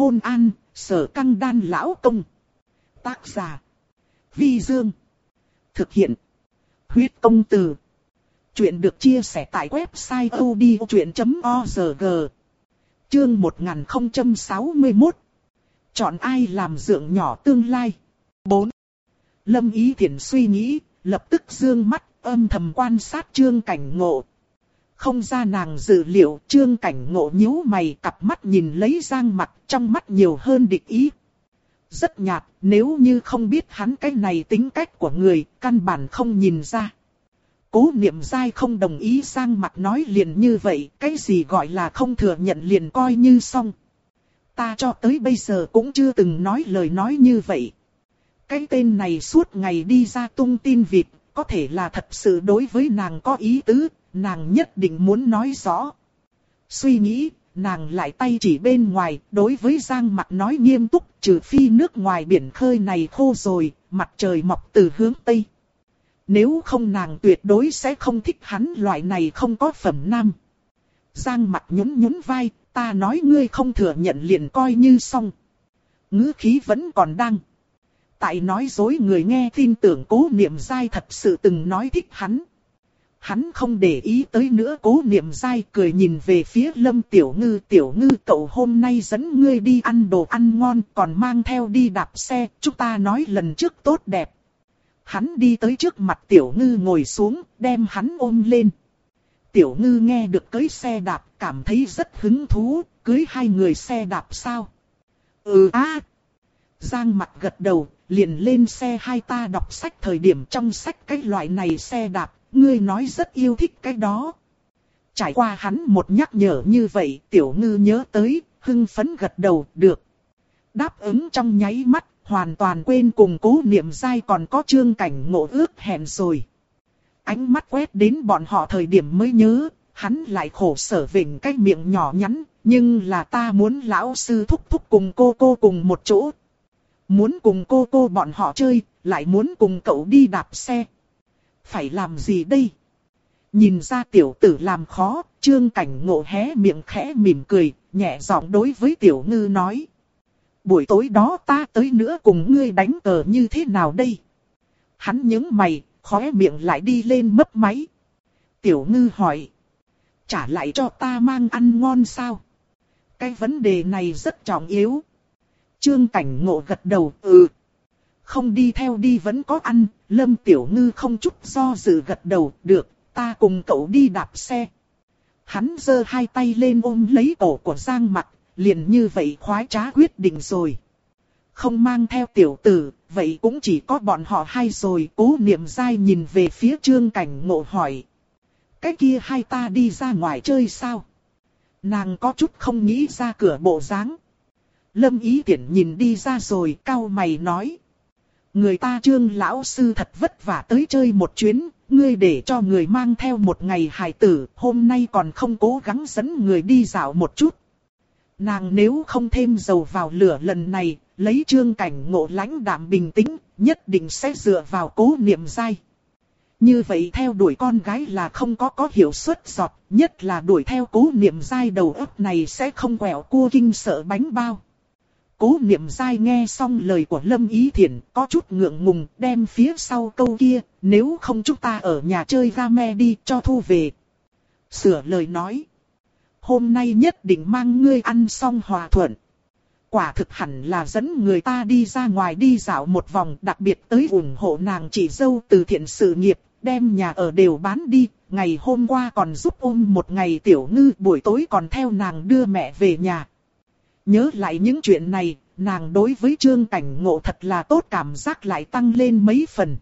Hôn an, sở căng đan lão công. Tác giả. Vi Dương. Thực hiện. Huyết công từ. Chuyện được chia sẻ tại website odchuyện.org. Chương 1061. Chọn ai làm dưỡng nhỏ tương lai. 4. Lâm Ý Thiển suy nghĩ, lập tức dương mắt, âm thầm quan sát trương cảnh ngộ. Không ra nàng dự liệu, trương cảnh ngộ nhíu mày cặp mắt nhìn lấy giang mặt, trong mắt nhiều hơn địch ý. Rất nhạt, nếu như không biết hắn cái này tính cách của người, căn bản không nhìn ra. Cố niệm dai không đồng ý sang mặt nói liền như vậy, cái gì gọi là không thừa nhận liền coi như xong. Ta cho tới bây giờ cũng chưa từng nói lời nói như vậy. Cái tên này suốt ngày đi ra tung tin vịt, có thể là thật sự đối với nàng có ý tứ, nàng nhất định muốn nói rõ. Suy nghĩ, nàng lại tay chỉ bên ngoài, đối với Giang mặt nói nghiêm túc, trừ phi nước ngoài biển khơi này khô rồi, mặt trời mọc từ hướng Tây. Nếu không nàng tuyệt đối sẽ không thích hắn loại này không có phẩm nam. Giang mặt nhún nhún vai, ta nói ngươi không thừa nhận liền coi như xong. ngữ khí vẫn còn đang. Tại nói dối người nghe tin tưởng cố niệm dai thật sự từng nói thích hắn. Hắn không để ý tới nữa cố niệm dai cười nhìn về phía lâm tiểu ngư. Tiểu ngư cậu hôm nay dẫn ngươi đi ăn đồ ăn ngon còn mang theo đi đạp xe. Chúng ta nói lần trước tốt đẹp. Hắn đi tới trước mặt tiểu ngư ngồi xuống đem hắn ôm lên. Tiểu ngư nghe được cưới xe đạp cảm thấy rất hứng thú. Cưới hai người xe đạp sao? Ừ a Giang mặt gật đầu, liền lên xe hai ta đọc sách thời điểm trong sách cái loại này xe đạp, ngươi nói rất yêu thích cái đó. Trải qua hắn một nhắc nhở như vậy, tiểu ngư nhớ tới, hưng phấn gật đầu, được. Đáp ứng trong nháy mắt, hoàn toàn quên cùng cố niệm dai còn có trương cảnh ngộ ước hẹn rồi. Ánh mắt quét đến bọn họ thời điểm mới nhớ, hắn lại khổ sở vỉnh cái miệng nhỏ nhắn, nhưng là ta muốn lão sư thúc thúc cùng cô cô cùng một chỗ, Muốn cùng cô cô bọn họ chơi, lại muốn cùng cậu đi đạp xe. Phải làm gì đây? Nhìn ra tiểu tử làm khó, trương cảnh ngộ hé miệng khẽ mỉm cười, nhẹ giọng đối với tiểu ngư nói. Buổi tối đó ta tới nữa cùng ngươi đánh cờ như thế nào đây? Hắn nhướng mày, khóe miệng lại đi lên mấp máy. Tiểu ngư hỏi. Trả lại cho ta mang ăn ngon sao? Cái vấn đề này rất trọng yếu. Trương cảnh ngộ gật đầu, ừ. Không đi theo đi vẫn có ăn, Lâm Tiểu Ngư không chút do dự gật đầu, được, ta cùng cậu đi đạp xe. Hắn giơ hai tay lên ôm lấy cổ của Giang mặt, liền như vậy khoái trá quyết định rồi. Không mang theo tiểu tử, vậy cũng chỉ có bọn họ hai rồi, cố niệm dai nhìn về phía trương cảnh ngộ hỏi. Cái kia hai ta đi ra ngoài chơi sao? Nàng có chút không nghĩ ra cửa bộ dáng Lâm Ý tiện nhìn đi ra rồi cao mày nói. Người ta trương lão sư thật vất vả tới chơi một chuyến, ngươi để cho người mang theo một ngày hài tử, hôm nay còn không cố gắng dẫn người đi dạo một chút. Nàng nếu không thêm dầu vào lửa lần này, lấy trương cảnh ngộ lãnh đạm bình tĩnh, nhất định sẽ dựa vào cố niệm dai. Như vậy theo đuổi con gái là không có có hiệu suất giọt, nhất là đuổi theo cố niệm dai đầu óc này sẽ không quẹo cua kinh sợ bánh bao. Cố niệm dai nghe xong lời của Lâm Ý Thiển có chút ngượng ngùng đem phía sau câu kia, nếu không chúng ta ở nhà chơi game đi cho thu về. Sửa lời nói. Hôm nay nhất định mang ngươi ăn xong hòa thuận. Quả thực hẳn là dẫn người ta đi ra ngoài đi dạo một vòng đặc biệt tới ủng hộ nàng chị dâu từ thiện sự nghiệp, đem nhà ở đều bán đi. Ngày hôm qua còn giúp ôm một ngày tiểu ngư buổi tối còn theo nàng đưa mẹ về nhà. Nhớ lại những chuyện này, nàng đối với trương cảnh ngộ thật là tốt cảm giác lại tăng lên mấy phần.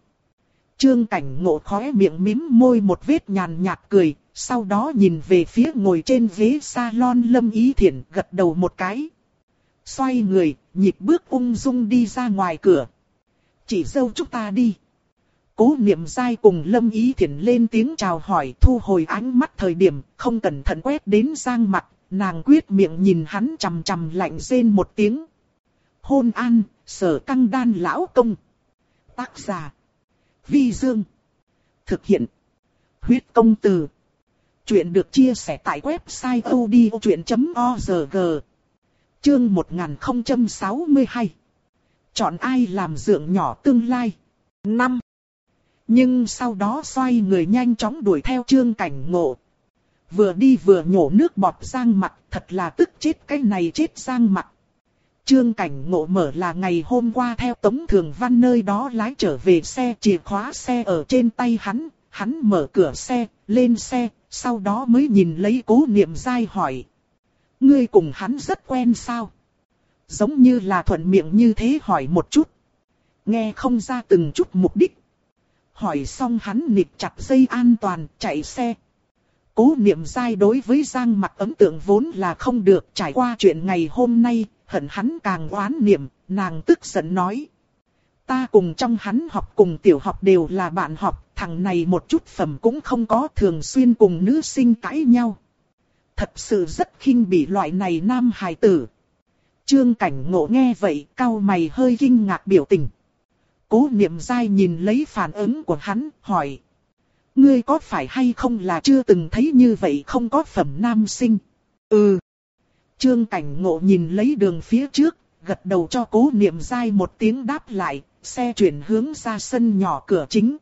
Trương cảnh ngộ khóe miệng mím môi một vết nhàn nhạt cười, sau đó nhìn về phía ngồi trên ghế salon lâm ý thiện gật đầu một cái. Xoay người, nhịp bước ung dung đi ra ngoài cửa. Chỉ dâu chúng ta đi. Cố niệm dai cùng lâm ý thiển lên tiếng chào hỏi thu hồi ánh mắt thời điểm, không cẩn thận quét đến giang mặt, nàng quyết miệng nhìn hắn chằm chằm lạnh rên một tiếng. Hôn an, sở căng đan lão công. Tác giả. Vi Dương. Thực hiện. Huyết công từ. Chuyện được chia sẻ tại website odchuyện.org. Chương 1062 Chọn ai làm dượng nhỏ tương lai? 5. Nhưng sau đó xoay người nhanh chóng đuổi theo trương cảnh ngộ. Vừa đi vừa nhổ nước bọt giang mặt, thật là tức chết cái này chết giang mặt. Trương cảnh ngộ mở là ngày hôm qua theo Tống Thường Văn nơi đó lái trở về xe chìa khóa xe ở trên tay hắn, hắn mở cửa xe, lên xe, sau đó mới nhìn lấy cố niệm dai hỏi. Ngươi cùng hắn rất quen sao? Giống như là thuận miệng như thế hỏi một chút. Nghe không ra từng chút mục đích. Hỏi xong hắn nịp chặt dây an toàn, chạy xe. Cố niệm dai đối với Giang mặt ấn tượng vốn là không được trải qua chuyện ngày hôm nay, hận hắn càng oán niệm, nàng tức giận nói. Ta cùng trong hắn học cùng tiểu học đều là bạn học, thằng này một chút phẩm cũng không có thường xuyên cùng nữ sinh cãi nhau. Thật sự rất khinh bị loại này nam hài tử. Trương cảnh ngộ nghe vậy, cao mày hơi kinh ngạc biểu tình. Cố niệm dai nhìn lấy phản ứng của hắn, hỏi. Ngươi có phải hay không là chưa từng thấy như vậy không có phẩm nam sinh? Ừ. Trương cảnh ngộ nhìn lấy đường phía trước, gật đầu cho cố niệm dai một tiếng đáp lại, xe chuyển hướng ra sân nhỏ cửa chính.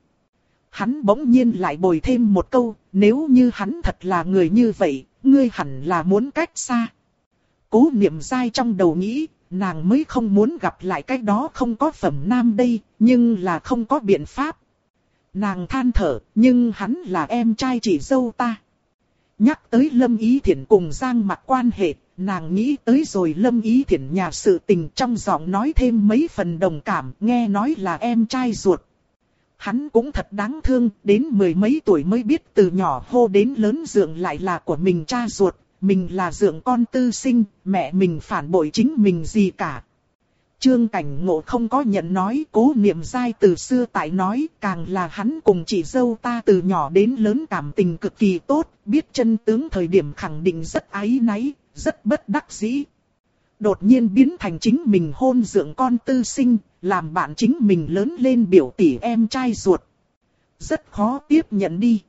Hắn bỗng nhiên lại bồi thêm một câu, nếu như hắn thật là người như vậy, ngươi hẳn là muốn cách xa. Cố niệm dai trong đầu nghĩ, nàng mới không muốn gặp lại cái đó không có phẩm nam đây, nhưng là không có biện pháp. Nàng than thở, nhưng hắn là em trai chị dâu ta. Nhắc tới Lâm Ý Thiển cùng Giang mặt quan hệ, nàng nghĩ tới rồi Lâm Ý Thiển nhà sự tình trong giọng nói thêm mấy phần đồng cảm, nghe nói là em trai ruột. Hắn cũng thật đáng thương, đến mười mấy tuổi mới biết từ nhỏ hô đến lớn dượng lại là của mình cha ruột, mình là dượng con tư sinh, mẹ mình phản bội chính mình gì cả. Trương Cảnh Ngộ không có nhận nói cố niệm dai từ xưa tại nói càng là hắn cùng chị dâu ta từ nhỏ đến lớn cảm tình cực kỳ tốt, biết chân tướng thời điểm khẳng định rất ái náy, rất bất đắc dĩ. Đột nhiên biến thành chính mình hôn dưỡng con tư sinh, làm bạn chính mình lớn lên biểu tỷ em trai ruột. Rất khó tiếp nhận đi.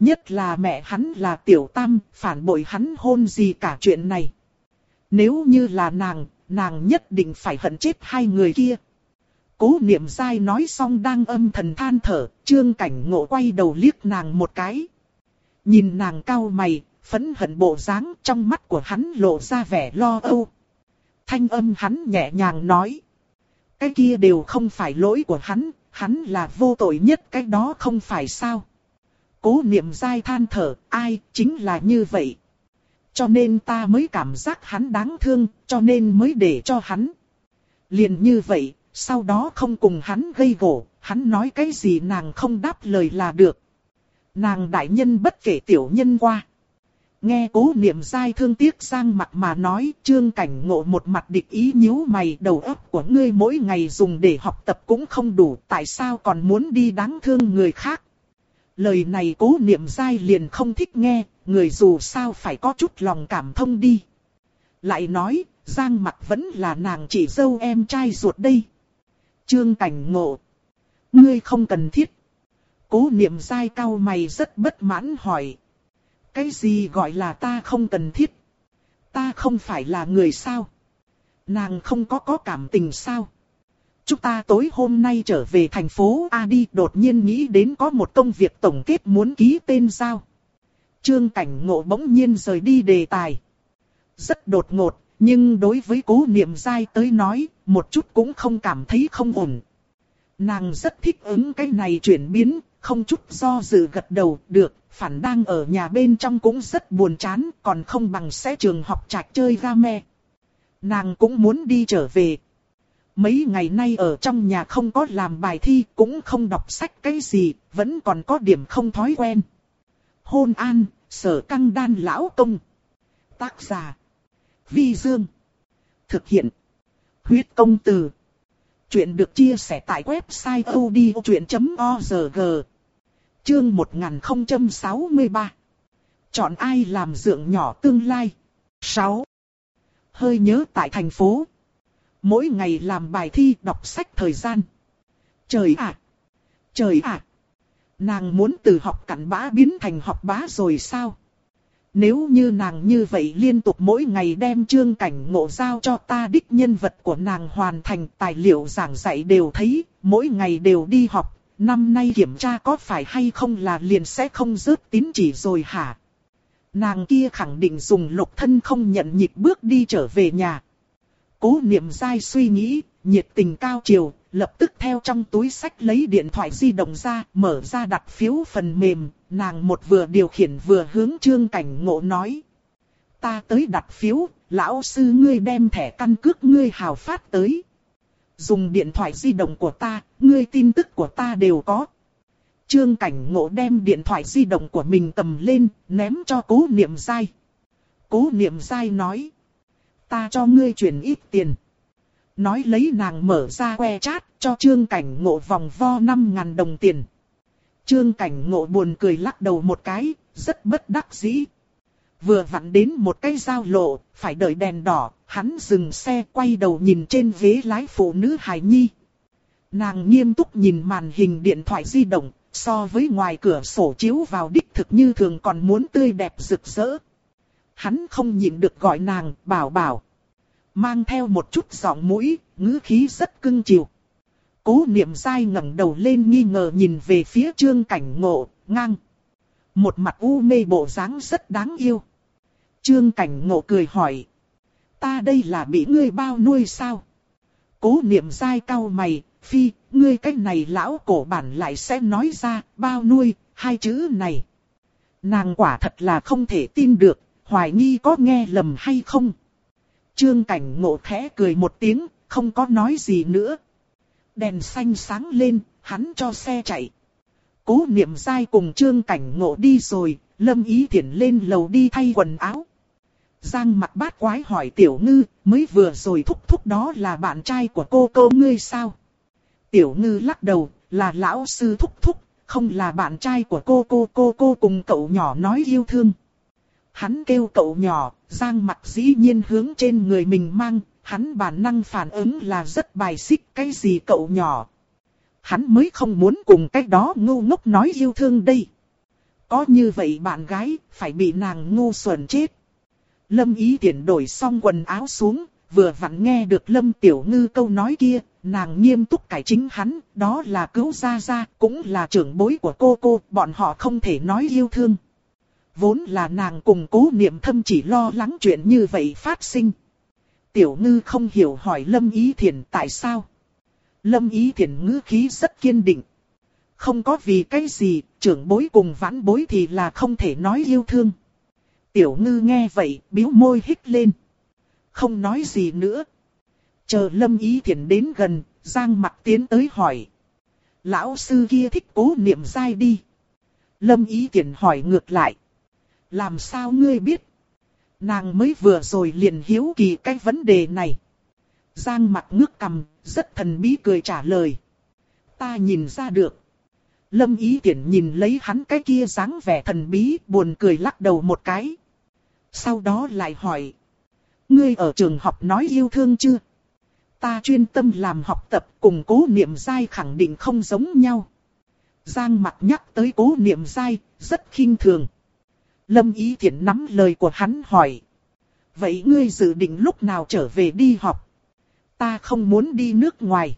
Nhất là mẹ hắn là tiểu tam, phản bội hắn hôn gì cả chuyện này. Nếu như là nàng, nàng nhất định phải hận chết hai người kia. Cố niệm dai nói xong đang âm thần than thở, trương cảnh ngộ quay đầu liếc nàng một cái. Nhìn nàng cau mày, phẫn hận bộ dáng trong mắt của hắn lộ ra vẻ lo âu. Thanh âm hắn nhẹ nhàng nói. Cái kia đều không phải lỗi của hắn, hắn là vô tội nhất cái đó không phải sao. Cố niệm dai than thở, ai, chính là như vậy. Cho nên ta mới cảm giác hắn đáng thương, cho nên mới để cho hắn. Liền như vậy, sau đó không cùng hắn gây gổ, hắn nói cái gì nàng không đáp lời là được. Nàng đại nhân bất kể tiểu nhân qua. Nghe cố niệm dai thương tiếc sang mặt mà nói, trương cảnh ngộ một mặt địch ý nhíu mày đầu óc của ngươi mỗi ngày dùng để học tập cũng không đủ, tại sao còn muốn đi đáng thương người khác. Lời này cố niệm dai liền không thích nghe, người dù sao phải có chút lòng cảm thông đi. Lại nói, Giang mặt vẫn là nàng chị dâu em trai ruột đây. Trương cảnh ngộ. Ngươi không cần thiết. Cố niệm dai cao mày rất bất mãn hỏi. Cái gì gọi là ta không cần thiết? Ta không phải là người sao? Nàng không có có cảm tình sao? Chúng ta tối hôm nay trở về thành phố A đi đột nhiên nghĩ đến có một công việc tổng kết muốn ký tên sao. Trương Cảnh Ngộ bỗng nhiên rời đi đề tài. Rất đột ngột, nhưng đối với cố niệm dai tới nói, một chút cũng không cảm thấy không ổn. Nàng rất thích ứng cái này chuyển biến, không chút do dự gật đầu, được, phản đang ở nhà bên trong cũng rất buồn chán, còn không bằng sẽ trường học trạch chơi game. Nàng cũng muốn đi trở về. Mấy ngày nay ở trong nhà không có làm bài thi, cũng không đọc sách cái gì, vẫn còn có điểm không thói quen. Hôn an, sở căng đan lão công. Tác giả. Vi Dương. Thực hiện. Huyết công từ. Chuyện được chia sẻ tại website odchuyện.org. Chương 1063. Chọn ai làm dượng nhỏ tương lai. 6. Hơi nhớ tại thành phố. Mỗi ngày làm bài thi đọc sách thời gian. Trời ạ! Trời ạ! Nàng muốn từ học cặn bã biến thành học bá rồi sao? Nếu như nàng như vậy liên tục mỗi ngày đem chương cảnh ngộ giao cho ta đích nhân vật của nàng hoàn thành tài liệu giảng dạy đều thấy, mỗi ngày đều đi học, năm nay kiểm tra có phải hay không là liền sẽ không rớt tín chỉ rồi hả? Nàng kia khẳng định dùng lục thân không nhận nhịp bước đi trở về nhà. Cố niệm dai suy nghĩ, nhiệt tình cao chiều, lập tức theo trong túi sách lấy điện thoại di động ra, mở ra đặt phiếu phần mềm, nàng một vừa điều khiển vừa hướng trương cảnh ngộ nói. Ta tới đặt phiếu, lão sư ngươi đem thẻ căn cước ngươi hào phát tới. Dùng điện thoại di động của ta, ngươi tin tức của ta đều có. Trương cảnh ngộ đem điện thoại di động của mình cầm lên, ném cho cố niệm dai. Cố niệm dai nói. Ta cho ngươi chuyển ít tiền. Nói lấy nàng mở ra que chat cho trương cảnh ngộ vòng vo 5.000 đồng tiền. Trương cảnh ngộ buồn cười lắc đầu một cái, rất bất đắc dĩ. Vừa vặn đến một cái giao lộ, phải đợi đèn đỏ, hắn dừng xe quay đầu nhìn trên ghế lái phụ nữ Hải Nhi. Nàng nghiêm túc nhìn màn hình điện thoại di động, so với ngoài cửa sổ chiếu vào đích thực như thường còn muốn tươi đẹp rực rỡ. Hắn không nhịn được gọi nàng, bảo bảo. Mang theo một chút giọng mũi, ngữ khí rất cưng chiều. Cố niệm dai ngẩng đầu lên nghi ngờ nhìn về phía trương cảnh ngộ, ngang. Một mặt u mê bộ dáng rất đáng yêu. Trương cảnh ngộ cười hỏi. Ta đây là bị ngươi bao nuôi sao? Cố niệm dai cau mày, phi, ngươi cách này lão cổ bản lại sẽ nói ra, bao nuôi, hai chữ này. Nàng quả thật là không thể tin được, hoài nghi có nghe lầm hay không. Trương cảnh ngộ khẽ cười một tiếng, không có nói gì nữa. Đèn xanh sáng lên, hắn cho xe chạy. Cố niệm dai cùng trương cảnh ngộ đi rồi, lâm ý thiển lên lầu đi thay quần áo. Giang mặt bát quái hỏi tiểu ngư, mới vừa rồi thúc thúc đó là bạn trai của cô cô ngươi sao? Tiểu ngư lắc đầu, là lão sư thúc thúc, không là bạn trai của cô cô cô cô cùng cậu nhỏ nói yêu thương. Hắn kêu cậu nhỏ, giang mặt dĩ nhiên hướng trên người mình mang, hắn bản năng phản ứng là rất bài xích cái gì cậu nhỏ. Hắn mới không muốn cùng cái đó ngu ngốc nói yêu thương đây. Có như vậy bạn gái, phải bị nàng ngu xuẩn chết. Lâm ý tiện đổi xong quần áo xuống, vừa vặn nghe được Lâm Tiểu Ngư câu nói kia, nàng nghiêm túc cải chính hắn, đó là cứu gia gia, cũng là trưởng bối của cô cô, bọn họ không thể nói yêu thương. Vốn là nàng cùng cố niệm thâm chỉ lo lắng chuyện như vậy phát sinh. Tiểu ngư không hiểu hỏi Lâm Ý Thiển tại sao. Lâm Ý Thiển ngữ khí rất kiên định. Không có vì cái gì, trưởng bối cùng vãn bối thì là không thể nói yêu thương. Tiểu ngư nghe vậy, biếu môi hít lên. Không nói gì nữa. Chờ Lâm Ý Thiển đến gần, Giang mặt tiến tới hỏi. Lão sư kia thích cố niệm dai đi. Lâm Ý Thiển hỏi ngược lại. Làm sao ngươi biết? Nàng mới vừa rồi liền hiếu kỳ cái vấn đề này. Giang mặt ngước cầm, rất thần bí cười trả lời. Ta nhìn ra được. Lâm ý tiện nhìn lấy hắn cái kia dáng vẻ thần bí, buồn cười lắc đầu một cái. Sau đó lại hỏi. Ngươi ở trường học nói yêu thương chưa? Ta chuyên tâm làm học tập cùng cố niệm dai khẳng định không giống nhau. Giang mặt nhắc tới cố niệm dai, rất khinh thường. Lâm Ý Thiển nắm lời của hắn hỏi. Vậy ngươi dự định lúc nào trở về đi học? Ta không muốn đi nước ngoài.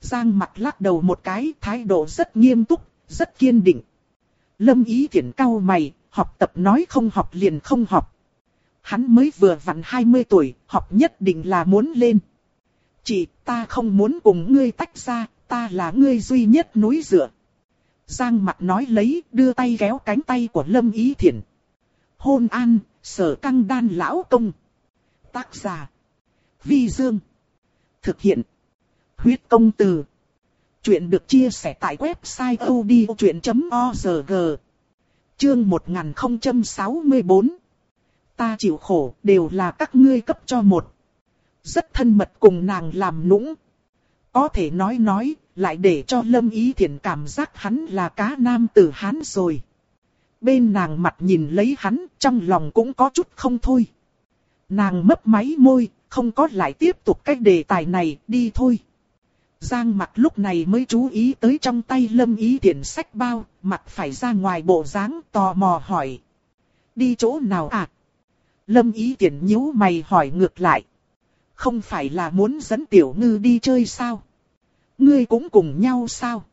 Giang mặt lắc đầu một cái thái độ rất nghiêm túc, rất kiên định. Lâm Ý Thiển cau mày, học tập nói không học liền không học. Hắn mới vừa vặn 20 tuổi, học nhất định là muốn lên. Chị, ta không muốn cùng ngươi tách ra, ta là ngươi duy nhất núi dựa. Giang mặt nói lấy, đưa tay kéo cánh tay của Lâm Ý Thiển. Hôn an, sở căng đan lão công. Tác giả. Vi Dương. Thực hiện. Huyết công từ. Chuyện được chia sẻ tại website odchuyện.org. Chương 1064. Ta chịu khổ đều là các ngươi cấp cho một. Rất thân mật cùng nàng làm nũng. Có thể nói nói, lại để cho Lâm Ý Thiển cảm giác hắn là cá nam tử hán rồi. Bên nàng mặt nhìn lấy hắn, trong lòng cũng có chút không thôi. Nàng mấp máy môi, không có lại tiếp tục cái đề tài này, đi thôi. Giang mặt lúc này mới chú ý tới trong tay lâm ý Thiển sách bao, mặt phải ra ngoài bộ dáng tò mò hỏi. Đi chỗ nào à? Lâm ý Thiển nhíu mày hỏi ngược lại. Không phải là muốn dẫn tiểu ngư đi chơi sao? Ngươi cũng cùng nhau sao?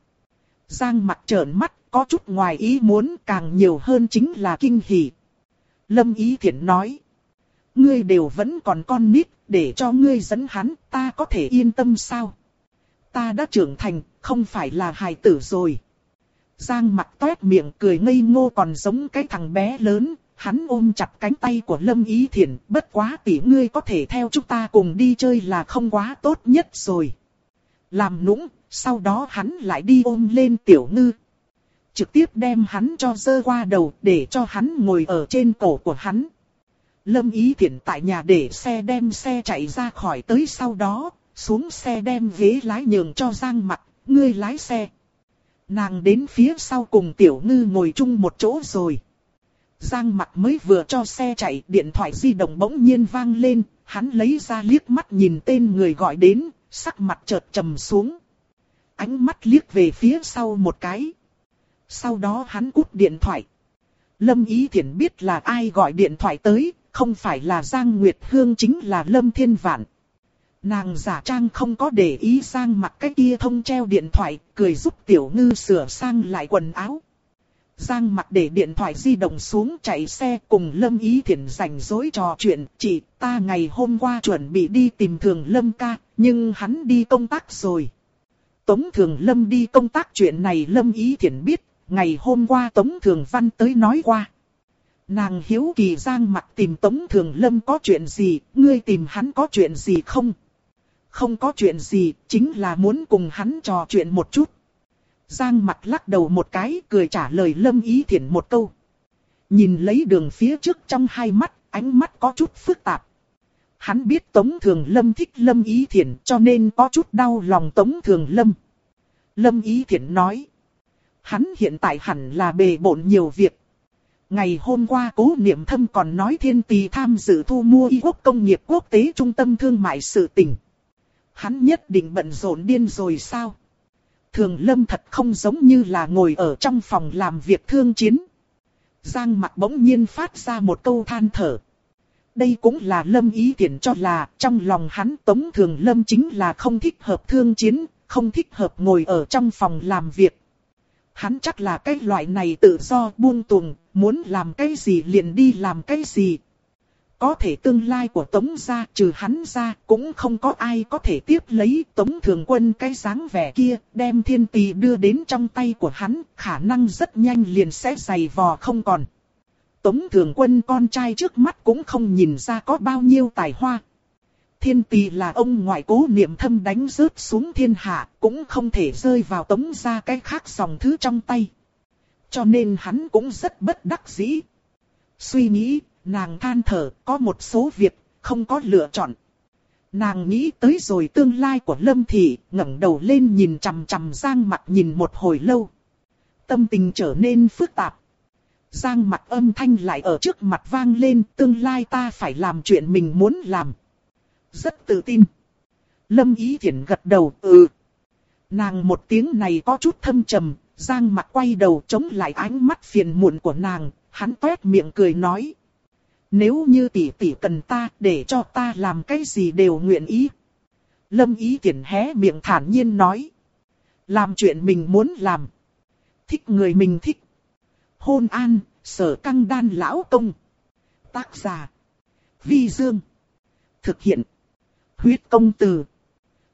Giang mặt trợn mắt, có chút ngoài ý muốn càng nhiều hơn chính là kinh hỉ. Lâm ý thiện nói. Ngươi đều vẫn còn con nít, để cho ngươi dẫn hắn, ta có thể yên tâm sao? Ta đã trưởng thành, không phải là hài tử rồi. Giang mặt toét miệng cười ngây ngô còn giống cái thằng bé lớn, hắn ôm chặt cánh tay của Lâm Ý Thiển, bất quá tỷ ngươi có thể theo chúng ta cùng đi chơi là không quá tốt nhất rồi. Làm nũng, sau đó hắn lại đi ôm lên tiểu ngư. Trực tiếp đem hắn cho dơ qua đầu để cho hắn ngồi ở trên cổ của hắn. Lâm Ý Thiển tại nhà để xe đem xe chạy ra khỏi tới sau đó, xuống xe đem ghế lái nhường cho Giang mặt, ngươi lái xe. Nàng đến phía sau cùng tiểu ngư ngồi chung một chỗ rồi. Giang mặt mới vừa cho xe chạy, điện thoại di động bỗng nhiên vang lên, hắn lấy ra liếc mắt nhìn tên người gọi đến, sắc mặt chợt trầm xuống. Ánh mắt liếc về phía sau một cái. Sau đó hắn cút điện thoại. Lâm Ý Thiển biết là ai gọi điện thoại tới, không phải là Giang Nguyệt Hương chính là Lâm Thiên Vạn. Nàng giả trang không có để ý Giang mặt cái kia thông treo điện thoại, cười giúp Tiểu Ngư sửa sang lại quần áo. Giang mặt để điện thoại di động xuống chạy xe cùng Lâm Ý Thiển rảnh rỗi trò chuyện. Chị ta ngày hôm qua chuẩn bị đi tìm thường Lâm ca, nhưng hắn đi công tác rồi. Tống Thường Lâm đi công tác chuyện này Lâm Ý Thiển biết, ngày hôm qua Tống Thường Văn tới nói qua. Nàng hiếu kỳ Giang mặt tìm Tống Thường Lâm có chuyện gì, ngươi tìm hắn có chuyện gì không? Không có chuyện gì, chính là muốn cùng hắn trò chuyện một chút. Giang mặt lắc đầu một cái, cười trả lời Lâm Ý Thiển một câu. Nhìn lấy đường phía trước trong hai mắt, ánh mắt có chút phức tạp. Hắn biết Tống Thường Lâm thích Lâm Ý Thiển cho nên có chút đau lòng Tống Thường Lâm. Lâm Ý Thiển nói. Hắn hiện tại hẳn là bề bộn nhiều việc. Ngày hôm qua cố niệm thâm còn nói thiên tì tham dự thu mua y quốc công nghiệp quốc tế trung tâm thương mại sự tỉnh. Hắn nhất định bận rộn điên rồi sao? Thường lâm thật không giống như là ngồi ở trong phòng làm việc thương chiến. Giang mặt bỗng nhiên phát ra một câu than thở. Đây cũng là lâm ý tiện cho là trong lòng hắn tống thường lâm chính là không thích hợp thương chiến, không thích hợp ngồi ở trong phòng làm việc. Hắn chắc là cái loại này tự do buông tuồng, muốn làm cái gì liền đi làm cái gì. Có thể tương lai của Tống gia trừ hắn ra cũng không có ai có thể tiếp lấy Tống Thường Quân cái dáng vẻ kia, đem thiên tỷ đưa đến trong tay của hắn, khả năng rất nhanh liền sẽ dày vò không còn. Tống Thường Quân con trai trước mắt cũng không nhìn ra có bao nhiêu tài hoa. Thiên tỷ là ông ngoại cố niệm thâm đánh rớt xuống thiên hạ, cũng không thể rơi vào tống gia cái khác dòng thứ trong tay. Cho nên hắn cũng rất bất đắc dĩ. Suy nghĩ, nàng than thở, có một số việc, không có lựa chọn. Nàng nghĩ tới rồi tương lai của Lâm Thị, ngẩng đầu lên nhìn chằm chằm Giang mặt nhìn một hồi lâu. Tâm tình trở nên phức tạp. Giang mặt âm thanh lại ở trước mặt vang lên, tương lai ta phải làm chuyện mình muốn làm. Rất tự tin. Lâm Ý Thiển gật đầu, ừ. Nàng một tiếng này có chút thâm trầm, Giang mặt quay đầu chống lại ánh mắt phiền muộn của nàng, hắn toét miệng cười nói. Nếu như tỷ tỷ cần ta để cho ta làm cái gì đều nguyện ý. Lâm ý tiện hé miệng thản nhiên nói. Làm chuyện mình muốn làm. Thích người mình thích. Hôn an, sở căng đan lão công. Tác giả. Vi Dương. Thực hiện. Huyết công từ.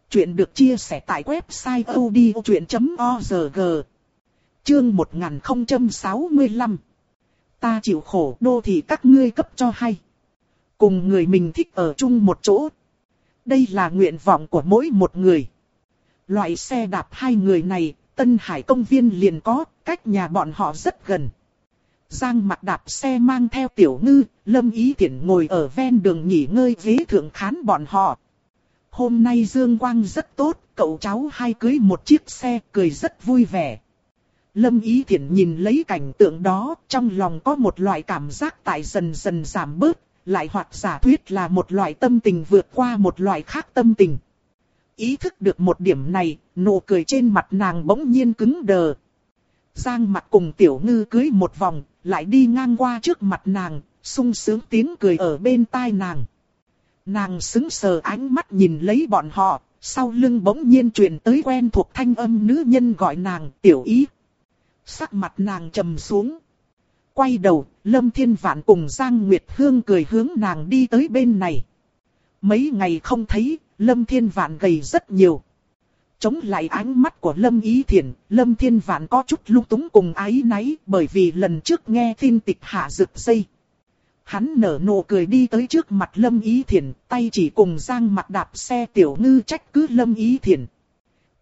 Chuyện được chia sẻ tại website odchuyện.org. Chương 1065 ta chịu khổ đô thì các ngươi cấp cho hay. Cùng người mình thích ở chung một chỗ. Đây là nguyện vọng của mỗi một người. Loại xe đạp hai người này, Tân Hải công viên liền có, cách nhà bọn họ rất gần. Giang mặt đạp xe mang theo tiểu ngư, lâm ý thiện ngồi ở ven đường nghỉ ngơi ghế thượng khán bọn họ. Hôm nay Dương Quang rất tốt, cậu cháu hai cưới một chiếc xe cười rất vui vẻ. Lâm Ý Thiển nhìn lấy cảnh tượng đó, trong lòng có một loại cảm giác tại dần dần giảm bớt, lại hoặc giả thuyết là một loại tâm tình vượt qua một loại khác tâm tình. Ý thức được một điểm này, nụ cười trên mặt nàng bỗng nhiên cứng đờ. Giang mặt cùng tiểu ngư cưới một vòng, lại đi ngang qua trước mặt nàng, sung sướng tiếng cười ở bên tai nàng. Nàng xứng sờ ánh mắt nhìn lấy bọn họ, sau lưng bỗng nhiên truyền tới quen thuộc thanh âm nữ nhân gọi nàng tiểu ý. Sắc mặt nàng trầm xuống. Quay đầu, Lâm Thiên Vạn cùng Giang Nguyệt Hương cười hướng nàng đi tới bên này. Mấy ngày không thấy, Lâm Thiên Vạn gầy rất nhiều. Chống lại ánh mắt của Lâm Ý Thiển, Lâm Thiên Vạn có chút lung túng cùng ái náy bởi vì lần trước nghe tin tịch hạ rực dây. Hắn nở nụ cười đi tới trước mặt Lâm Ý Thiển, tay chỉ cùng Giang mặt đạp xe tiểu ngư trách cứ Lâm Ý Thiển.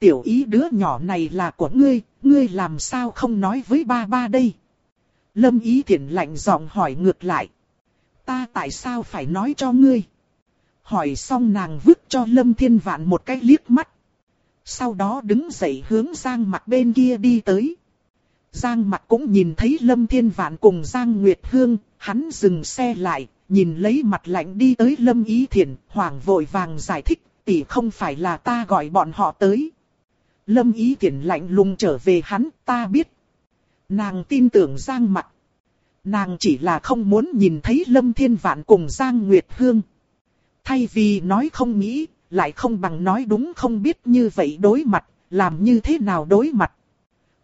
Tiểu ý đứa nhỏ này là của ngươi, ngươi làm sao không nói với ba ba đây? Lâm Ý thiện lạnh giọng hỏi ngược lại. Ta tại sao phải nói cho ngươi? Hỏi xong nàng vứt cho Lâm Thiên Vạn một cái liếc mắt. Sau đó đứng dậy hướng Giang mặt bên kia đi tới. Giang mặt cũng nhìn thấy Lâm Thiên Vạn cùng Giang Nguyệt Hương, hắn dừng xe lại, nhìn lấy mặt lạnh đi tới Lâm Ý Thiển, hoảng vội vàng giải thích, tỷ không phải là ta gọi bọn họ tới. Lâm Ý Thiển lạnh lùng trở về hắn, ta biết. Nàng tin tưởng Giang Mặc Nàng chỉ là không muốn nhìn thấy Lâm Thiên Vạn cùng Giang Nguyệt Hương. Thay vì nói không nghĩ, lại không bằng nói đúng không biết như vậy đối mặt, làm như thế nào đối mặt.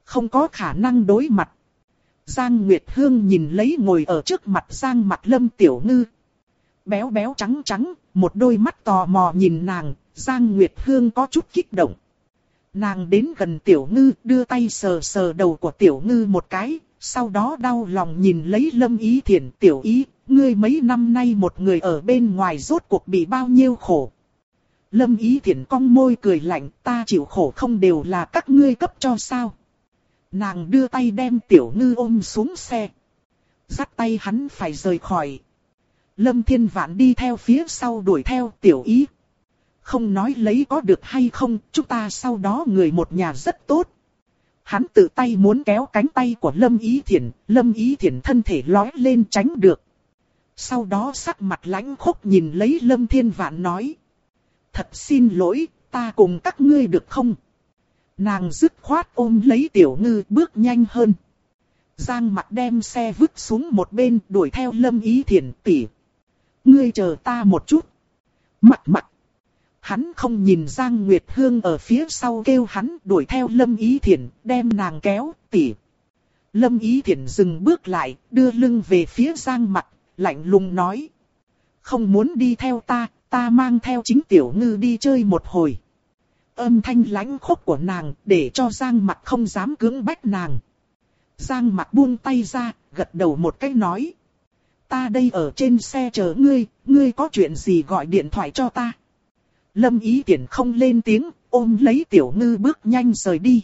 Không có khả năng đối mặt. Giang Nguyệt Hương nhìn lấy ngồi ở trước mặt Giang mặt Lâm Tiểu Ngư. Béo béo trắng trắng, một đôi mắt tò mò nhìn nàng, Giang Nguyệt Hương có chút kích động. Nàng đến gần Tiểu Ngư, đưa tay sờ sờ đầu của Tiểu Ngư một cái, sau đó đau lòng nhìn lấy Lâm Ý Thiển Tiểu Ý, ngươi mấy năm nay một người ở bên ngoài rốt cuộc bị bao nhiêu khổ. Lâm Ý Thiển cong môi cười lạnh, ta chịu khổ không đều là các ngươi cấp cho sao. Nàng đưa tay đem tiểu ngư ôm xuống xe. Dắt tay hắn phải rời khỏi. Lâm Thiên Vạn đi theo phía sau đuổi theo tiểu ý. Không nói lấy có được hay không, chúng ta sau đó người một nhà rất tốt. Hắn tự tay muốn kéo cánh tay của Lâm Ý Thiển, Lâm Ý Thiển thân thể lói lên tránh được. Sau đó sắc mặt lãnh khốc nhìn lấy Lâm Thiên Vạn nói. Thật xin lỗi, ta cùng các ngươi được không? Nàng dứt khoát ôm lấy tiểu ngư bước nhanh hơn. Giang mặt đem xe vứt xuống một bên đuổi theo lâm ý thiền tỉ. Ngươi chờ ta một chút. Mặt mặt. Hắn không nhìn Giang Nguyệt Hương ở phía sau kêu hắn đuổi theo lâm ý Thiển đem nàng kéo tỉ. Lâm ý Thiển dừng bước lại đưa lưng về phía Giang mặt lạnh lùng nói. Không muốn đi theo ta, ta mang theo chính tiểu ngư đi chơi một hồi âm thanh lãnh khốc của nàng để cho Giang mặt không dám cưỡng bách nàng. Giang mặt buông tay ra, gật đầu một cách nói. Ta đây ở trên xe chờ ngươi, ngươi có chuyện gì gọi điện thoại cho ta. Lâm ý tiện không lên tiếng, ôm lấy tiểu ngư bước nhanh rời đi.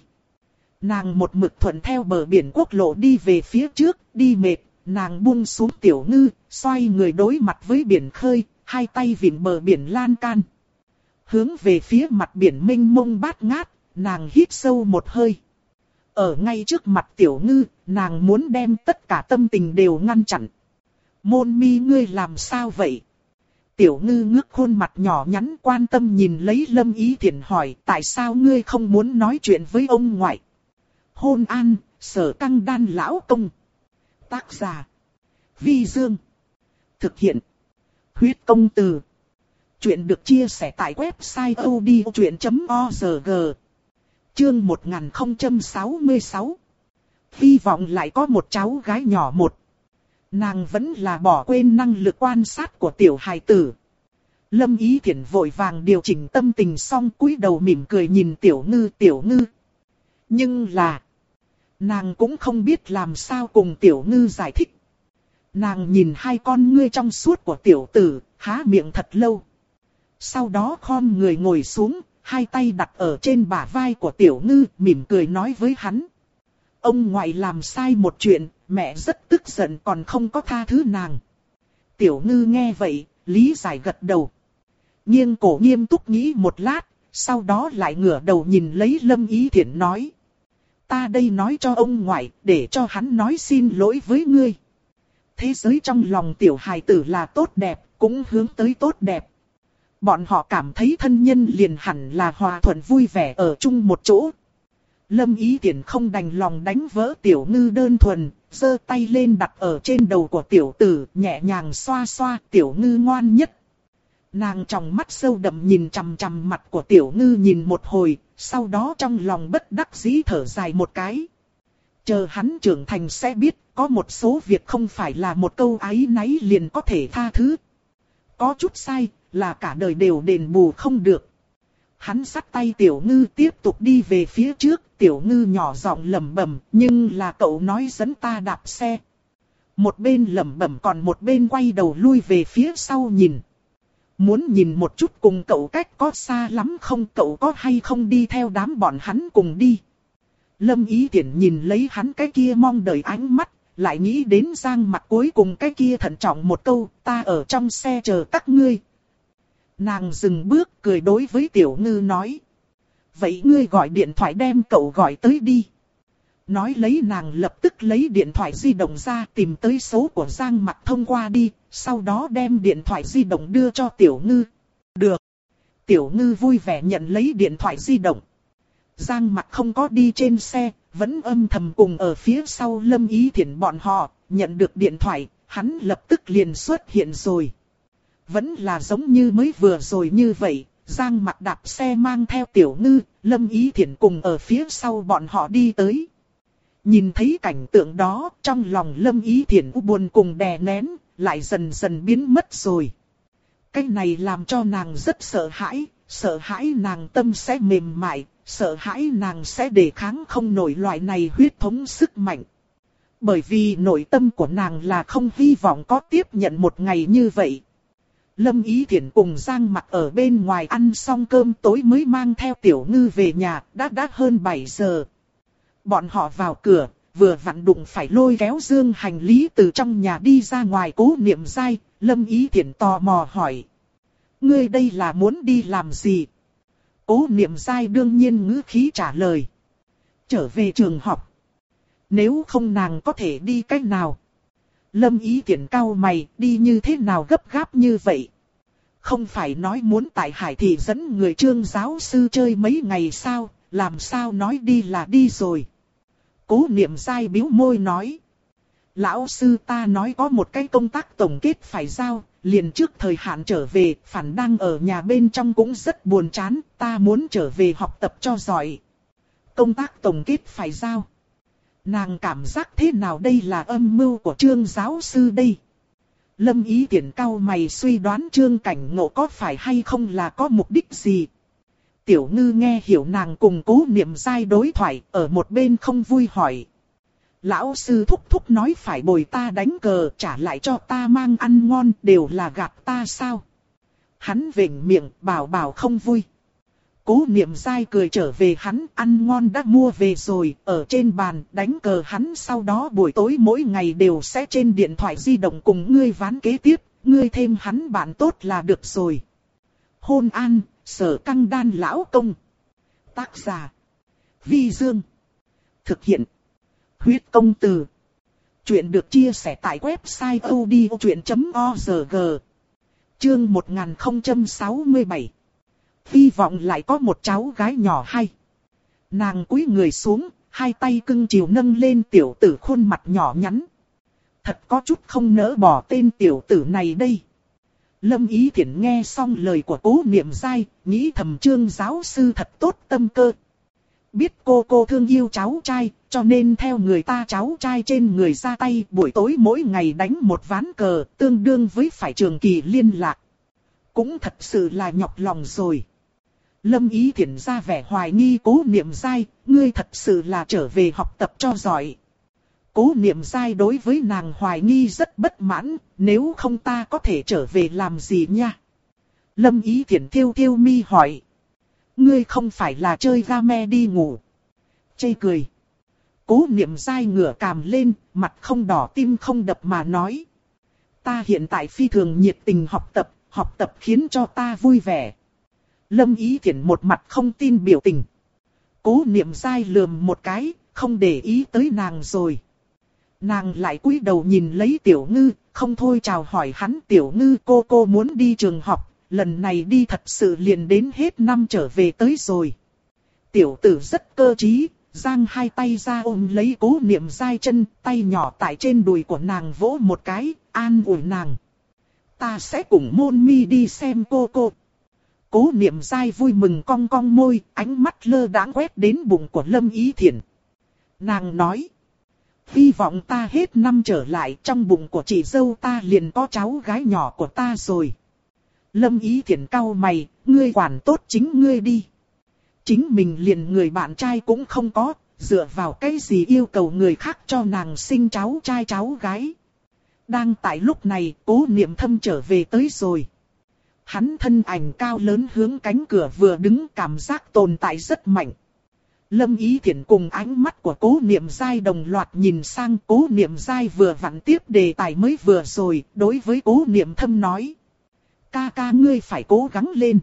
Nàng một mực thuận theo bờ biển quốc lộ đi về phía trước, đi mệt, nàng buông xuống tiểu ngư, xoay người đối mặt với biển khơi, hai tay vịn bờ biển lan can hướng về phía mặt biển mênh mông bát ngát, nàng hít sâu một hơi. Ở ngay trước mặt tiểu ngư, nàng muốn đem tất cả tâm tình đều ngăn chặn. Môn mi ngươi làm sao vậy? Tiểu ngư ngước khuôn mặt nhỏ nhắn quan tâm nhìn lấy lâm ý thiện hỏi tại sao ngươi không muốn nói chuyện với ông ngoại? Hôn an, sở căng đan lão công. Tác giả. Vi Dương. Thực hiện. Huyết công từ. Chuyện được chia sẻ tại website odchuyện.org Chương 1066 Hy vọng lại có một cháu gái nhỏ một. Nàng vẫn là bỏ quên năng lực quan sát của tiểu hài tử. Lâm Ý Thiển vội vàng điều chỉnh tâm tình xong cúi đầu mỉm cười nhìn tiểu ngư tiểu ngư. Nhưng là... Nàng cũng không biết làm sao cùng tiểu ngư giải thích. Nàng nhìn hai con ngươi trong suốt của tiểu tử, há miệng thật lâu. Sau đó khom người ngồi xuống, hai tay đặt ở trên bả vai của tiểu ngư, mỉm cười nói với hắn. Ông ngoại làm sai một chuyện, mẹ rất tức giận còn không có tha thứ nàng. Tiểu ngư nghe vậy, lý giải gật đầu. Nghiêng cổ nghiêm túc nghĩ một lát, sau đó lại ngửa đầu nhìn lấy lâm ý thiện nói. Ta đây nói cho ông ngoại, để cho hắn nói xin lỗi với ngươi. Thế giới trong lòng tiểu hài tử là tốt đẹp, cũng hướng tới tốt đẹp. Bọn họ cảm thấy thân nhân liền hẳn là hòa thuận vui vẻ ở chung một chỗ. Lâm ý tiện không đành lòng đánh vỡ tiểu ngư đơn thuần, giơ tay lên đặt ở trên đầu của tiểu tử, nhẹ nhàng xoa xoa, tiểu ngư ngoan nhất. Nàng trong mắt sâu đậm nhìn chằm chằm mặt của tiểu ngư nhìn một hồi, sau đó trong lòng bất đắc dĩ thở dài một cái. Chờ hắn trưởng thành sẽ biết, có một số việc không phải là một câu ái náy liền có thể tha thứ. Có chút sai, là cả đời đều đền bù không được. Hắn sắt tay tiểu ngư tiếp tục đi về phía trước, tiểu ngư nhỏ giọng lẩm bẩm, nhưng là cậu nói dẫn ta đạp xe. Một bên lẩm bẩm còn một bên quay đầu lui về phía sau nhìn. Muốn nhìn một chút cùng cậu cách có xa lắm không cậu có hay không đi theo đám bọn hắn cùng đi. Lâm ý tiện nhìn lấy hắn cái kia mong đợi ánh mắt, lại nghĩ đến giang mặt cuối cùng cái kia thận trọng một câu, ta ở trong xe chờ các ngươi. Nàng dừng bước cười đối với tiểu ngư nói. Vậy ngươi gọi điện thoại đem cậu gọi tới đi. Nói lấy nàng lập tức lấy điện thoại di động ra tìm tới số của Giang mặt thông qua đi, sau đó đem điện thoại di động đưa cho tiểu ngư. Được. Tiểu ngư vui vẻ nhận lấy điện thoại di động. Giang mặt không có đi trên xe, vẫn âm thầm cùng ở phía sau lâm ý thiện bọn họ, nhận được điện thoại, hắn lập tức liền xuất hiện rồi. Vẫn là giống như mới vừa rồi như vậy, Giang mặt đạp xe mang theo tiểu ngư, lâm ý thiện cùng ở phía sau bọn họ đi tới. Nhìn thấy cảnh tượng đó, trong lòng lâm ý thiện u buồn cùng đè nén, lại dần dần biến mất rồi. Cái này làm cho nàng rất sợ hãi, sợ hãi nàng tâm sẽ mềm mại, sợ hãi nàng sẽ đề kháng không nổi loại này huyết thống sức mạnh. Bởi vì nội tâm của nàng là không hy vọng có tiếp nhận một ngày như vậy. Lâm Ý Thiển cùng Giang mặt ở bên ngoài ăn xong cơm tối mới mang theo tiểu ngư về nhà, đã đã hơn 7 giờ. Bọn họ vào cửa, vừa vặn đụng phải lôi kéo dương hành lý từ trong nhà đi ra ngoài cố niệm dai, Lâm Ý Thiển tò mò hỏi. Ngươi đây là muốn đi làm gì? Cố niệm dai đương nhiên ngữ khí trả lời. Trở về trường học. Nếu không nàng có thể đi cách nào? Lâm ý tiện cao mày, đi như thế nào gấp gáp như vậy? Không phải nói muốn tại hải thị dẫn người trương giáo sư chơi mấy ngày sao, làm sao nói đi là đi rồi. Cố niệm sai biếu môi nói. Lão sư ta nói có một cái công tác tổng kết phải giao, liền trước thời hạn trở về, phản đang ở nhà bên trong cũng rất buồn chán, ta muốn trở về học tập cho giỏi. Công tác tổng kết phải giao. Nàng cảm giác thế nào đây là âm mưu của trương giáo sư đây? Lâm ý tiện cao mày suy đoán trương cảnh ngộ có phải hay không là có mục đích gì? Tiểu ngư nghe hiểu nàng cùng cố niệm dai đối thoại, ở một bên không vui hỏi. Lão sư thúc thúc nói phải bồi ta đánh cờ, trả lại cho ta mang ăn ngon, đều là gạt ta sao? Hắn vệnh miệng, bảo bảo không vui. Cố niệm dai cười trở về hắn ăn ngon đã mua về rồi, ở trên bàn đánh cờ hắn sau đó buổi tối mỗi ngày đều sẽ trên điện thoại di động cùng ngươi ván kế tiếp, ngươi thêm hắn bạn tốt là được rồi. Hôn an, sở căng đan lão công. Tác giả. Vi Dương. Thực hiện. Huyết công từ. Chuyện được chia sẻ tại website odchuyện.org. Chương 1067 hy vọng lại có một cháu gái nhỏ hay. Nàng cúi người xuống, hai tay cưng chiều nâng lên tiểu tử khuôn mặt nhỏ nhắn. Thật có chút không nỡ bỏ tên tiểu tử này đây. Lâm Ý Thiển nghe xong lời của cố niệm dai, nghĩ thầm trương giáo sư thật tốt tâm cơ. Biết cô cô thương yêu cháu trai, cho nên theo người ta cháu trai trên người ra tay buổi tối mỗi ngày đánh một ván cờ, tương đương với phải trường kỳ liên lạc. Cũng thật sự là nhọc lòng rồi. Lâm ý Thiển ra vẻ hoài nghi cố niệm dai, ngươi thật sự là trở về học tập cho giỏi. Cố niệm dai đối với nàng hoài nghi rất bất mãn, nếu không ta có thể trở về làm gì nha. Lâm ý Thiển thiêu thiêu mi hỏi. Ngươi không phải là chơi game đi ngủ. Chê cười. Cố niệm dai ngửa càm lên, mặt không đỏ tim không đập mà nói. Ta hiện tại phi thường nhiệt tình học tập, học tập khiến cho ta vui vẻ. Lâm Ý Thiển một mặt không tin biểu tình. Cố niệm dai lườm một cái, không để ý tới nàng rồi. Nàng lại cúi đầu nhìn lấy tiểu ngư, không thôi chào hỏi hắn tiểu ngư cô cô muốn đi trường học, lần này đi thật sự liền đến hết năm trở về tới rồi. Tiểu tử rất cơ trí, giang hai tay ra ôm lấy cố niệm dai chân, tay nhỏ tại trên đùi của nàng vỗ một cái, an ủi nàng. Ta sẽ cùng môn mi đi xem cô cô. Cố niệm dai vui mừng cong cong môi, ánh mắt lơ đãng quét đến bụng của Lâm Ý Thiển. Nàng nói. Hy vọng ta hết năm trở lại trong bụng của chị dâu ta liền có cháu gái nhỏ của ta rồi. Lâm Ý Thiển cau mày, ngươi quản tốt chính ngươi đi. Chính mình liền người bạn trai cũng không có, dựa vào cái gì yêu cầu người khác cho nàng sinh cháu trai cháu gái. Đang tại lúc này, cố niệm thâm trở về tới rồi. Hắn thân ảnh cao lớn hướng cánh cửa vừa đứng cảm giác tồn tại rất mạnh. Lâm Ý Thiển cùng ánh mắt của cố niệm dai đồng loạt nhìn sang cố niệm dai vừa vặn tiếp đề tài mới vừa rồi, đối với cố niệm thâm nói. Ca ca ngươi phải cố gắng lên.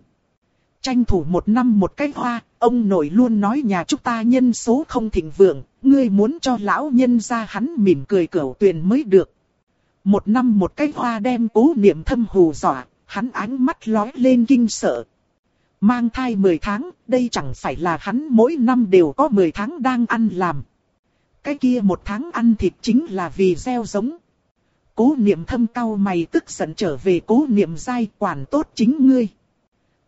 Tranh thủ một năm một cái hoa, ông nội luôn nói nhà chúng ta nhân số không thịnh vượng, ngươi muốn cho lão nhân ra hắn mỉm cười cẩu tuyền mới được. Một năm một cái hoa đem cố niệm thâm hù dọa, hắn ánh mắt lói lên kinh sợ. Mang thai 10 tháng, đây chẳng phải là hắn mỗi năm đều có 10 tháng đang ăn làm. Cái kia một tháng ăn thịt chính là vì gieo giống. Cố niệm thâm cao mày tức giận trở về cố niệm dai quản tốt chính ngươi.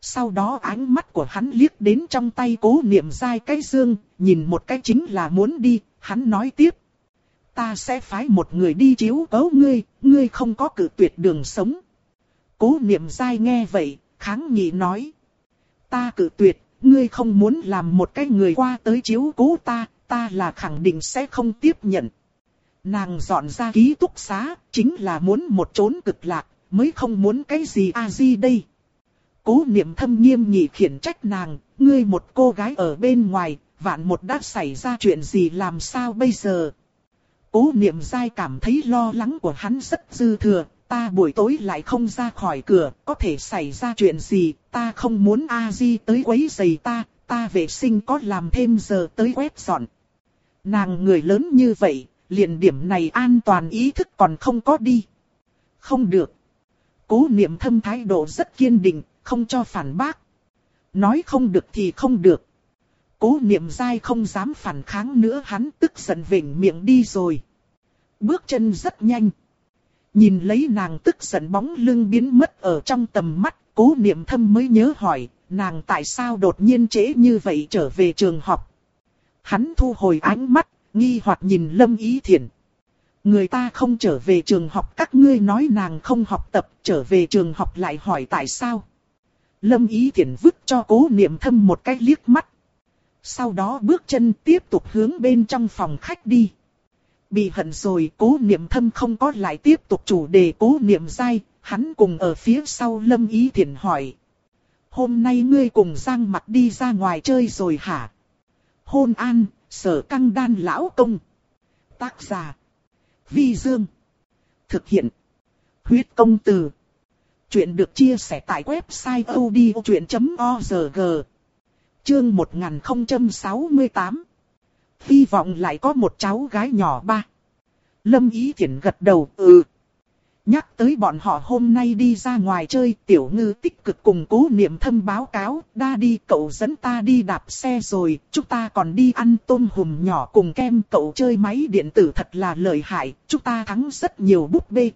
Sau đó ánh mắt của hắn liếc đến trong tay cố niệm dai cái dương, nhìn một cái chính là muốn đi, hắn nói tiếp. Ta sẽ phái một người đi chiếu cấu ngươi, ngươi không có cử tuyệt đường sống. Cố niệm dai nghe vậy, kháng nghị nói. Ta cử tuyệt, ngươi không muốn làm một cái người qua tới chiếu cố ta, ta là khẳng định sẽ không tiếp nhận. Nàng dọn ra ký túc xá, chính là muốn một chốn cực lạc, mới không muốn cái gì a di đây. Cố niệm thâm nghiêm nghị khiển trách nàng, ngươi một cô gái ở bên ngoài, vạn một đã xảy ra chuyện gì làm sao bây giờ. Cố niệm dai cảm thấy lo lắng của hắn rất dư thừa, ta buổi tối lại không ra khỏi cửa, có thể xảy ra chuyện gì, ta không muốn A-di tới quấy giày ta, ta vệ sinh có làm thêm giờ tới quét dọn. Nàng người lớn như vậy, liền điểm này an toàn ý thức còn không có đi. Không được. Cố niệm thâm thái độ rất kiên định, không cho phản bác. Nói không được thì không được. Cố niệm dai không dám phản kháng nữa hắn tức giận vỉnh miệng đi rồi. Bước chân rất nhanh. Nhìn lấy nàng tức giận bóng lưng biến mất ở trong tầm mắt, cố niệm thâm mới nhớ hỏi, nàng tại sao đột nhiên trễ như vậy trở về trường học. Hắn thu hồi ánh mắt, nghi hoặc nhìn Lâm Ý Thiển. Người ta không trở về trường học các ngươi nói nàng không học tập, trở về trường học lại hỏi tại sao. Lâm Ý Thiển vứt cho cố niệm thâm một cái liếc mắt. Sau đó bước chân tiếp tục hướng bên trong phòng khách đi. Bị hận rồi cố niệm thâm không có lại tiếp tục chủ đề cố niệm dai, hắn cùng ở phía sau Lâm Ý Thiển hỏi. Hôm nay ngươi cùng Giang mặt đi ra ngoài chơi rồi hả? Hôn an, sở căng đan lão công. Tác giả. Vi Dương. Thực hiện. Huyết công từ. Chuyện được chia sẻ tại website odchuyện.org. Chương 1068. Hy vọng lại có một cháu gái nhỏ ba. Lâm Ý Thiển gật đầu, ừ. Nhắc tới bọn họ hôm nay đi ra ngoài chơi, tiểu ngư tích cực cùng cố niệm thâm báo cáo, đa đi cậu dẫn ta đi đạp xe rồi, chúng ta còn đi ăn tôm hùm nhỏ cùng kem cậu chơi máy điện tử thật là lợi hại, chúng ta thắng rất nhiều búp bê.